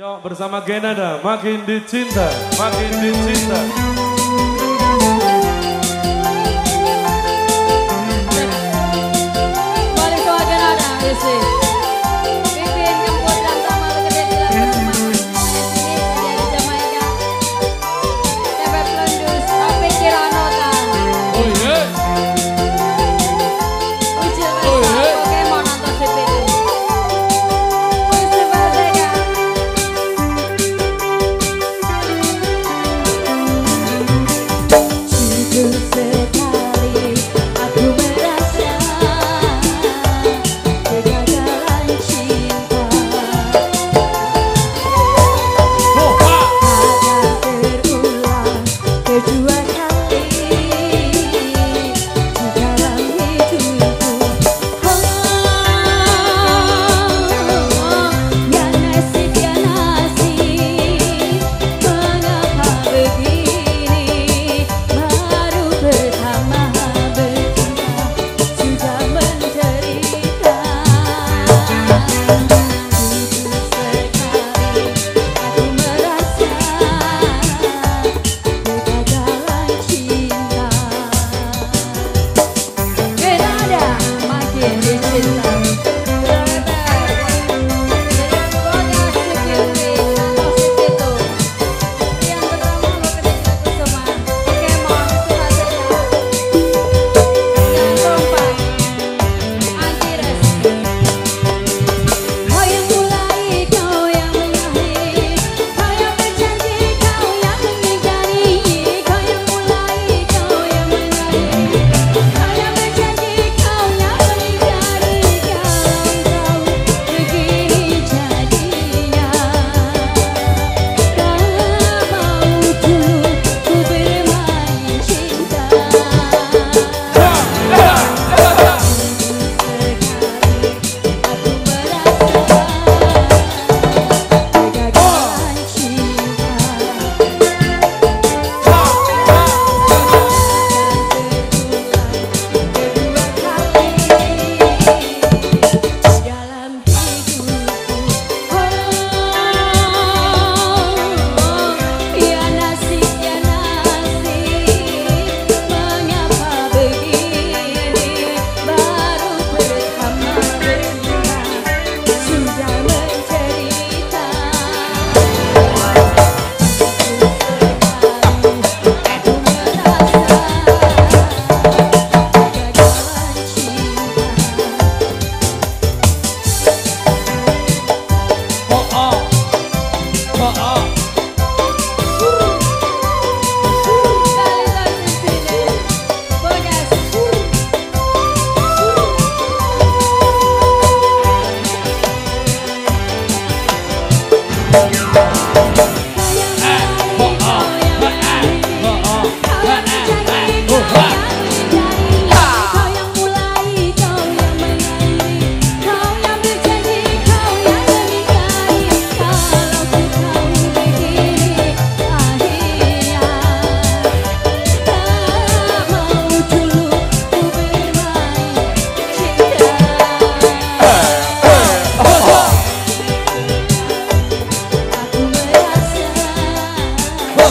Yuk bersama Genada, makin dicinta, makin dicinta. Balik ke Genada, isi.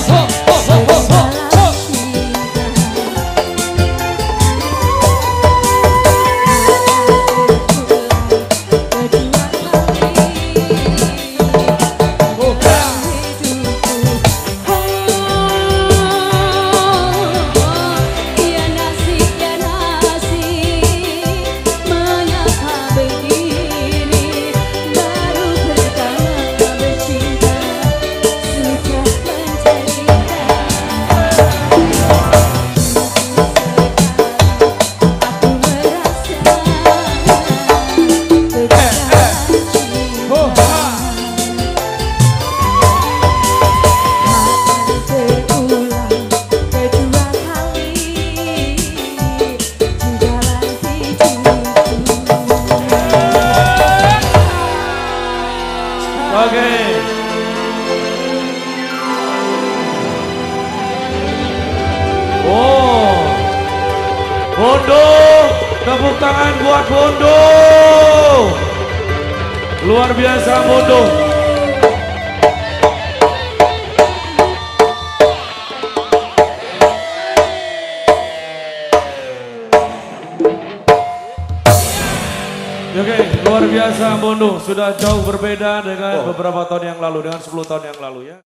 허 Bondo, tepuk tangan buat Bondo. Luar biasa Bondo. Oke, luar biasa Bondo. Sudah jauh berbeda dengan beberapa tahun yang lalu, dengan 10 tahun yang lalu ya.